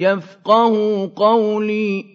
يَفْقَهُوا قَوْلِي.